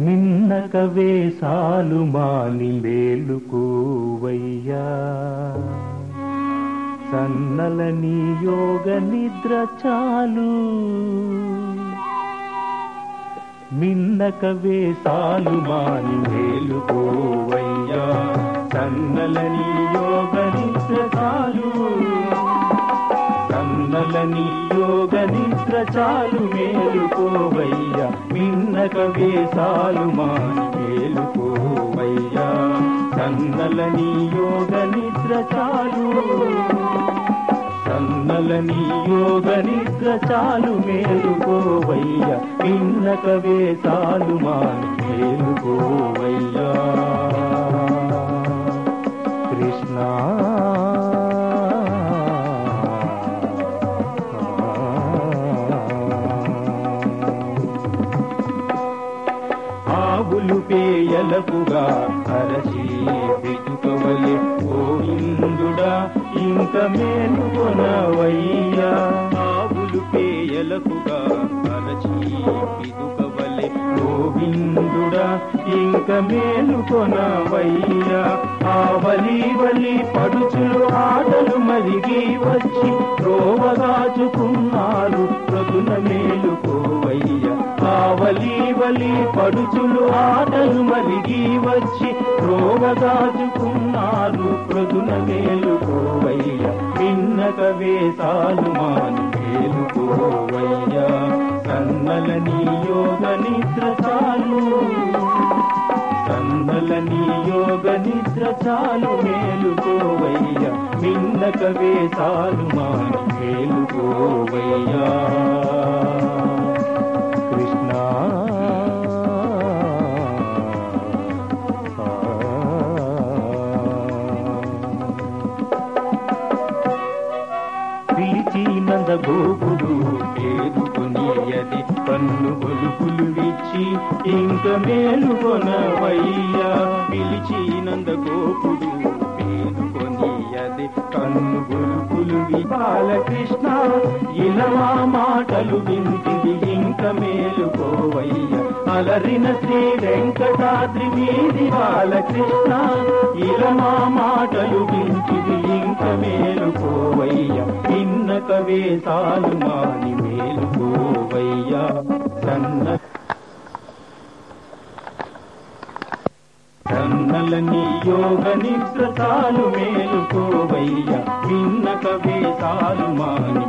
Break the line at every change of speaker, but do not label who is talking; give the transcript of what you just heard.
నిన్నకవే సాలు మాని మేలుకోవయ్యా. సన్నలని యోగ నిద్ర చాలు. మిన్నక సాలు మాని మేలుకోవయ్యా. సన్నలని సన్నలని యోగ నిద్ర చాలు మేలుకోవయ్యా. మిన్నక వేసాలు మాని మేలుకోవయ్యా. సన్నలని యోగ నిద్ర చాలు సన్నలని యోగ నిద్ర చాలు మేలుకోవయ్యా. మిన్నక వేసాలు మాని మేలుకోవయ్యా. బాబులు పేయలకుగా అరచి వెతుకవలే గోవిందుడా ఇంక మేలుకొనవయ్యా ఆవులు పేయలకుగా అరచి వెతుకవలే గోవిందుడా ఇంక మేలుకొనవయ్యా ఆవలి వలి పడుచులు ఆటలు మరిగి వచ్చి రోవగాచుకున్నారు ప్రతున మేలుకోవయ్యా ఆవలి వలి పడుచులు ఆటలు మరిగి వచ్చి రోవగాచుకున్నారు ప్రతున మేలుకోవయ్యా పిన్నక వేసాలు మాను మేలుకోవయ్యా. సన్నల నియోగ నిద్ర చాలు. సన్నల నియోగ నిద్ర చాలు మేలుకోవయ్య మిన్నక వేసాలు మాను మేలుకోవయ్యా. పిలిచినంద చేరుకునియది పన్ను గొలుపులు విచ్చి ఇంక మేలు కొనవయ్యా. పిలిచినంద గోపుడు పేరుకొనియది కన్ను గొలుపులు బాలకృష్ణ ఇలవా మాటలు వింటిది ఇంక మేలుకోవయ్యా అలరిన శ్రీ వెంకటాద్రి మీది బాలకృష్ణ ఇలమా మాటలు వింటి వేతాలు మాని మేలుకోవయ్యా సన్న సన్నలని యోగ నిద్రతాలు మేలుకోవయ్యా విన్నక కవేతాలు మాని